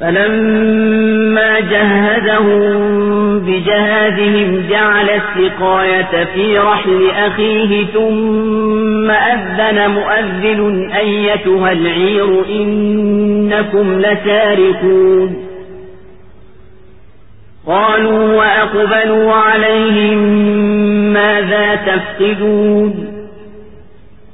فلما جهزهم بجهازهم جعل السقاية في رحل أخيه ثم أذن مؤذن أيتها العير إنكم لسارقون. قالوا وأقبلوا عليهم ماذا تفقدون؟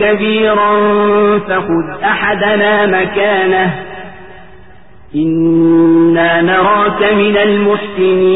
كبيرا فخذ أحدنا مكانه. إنا نراك من المحسنين.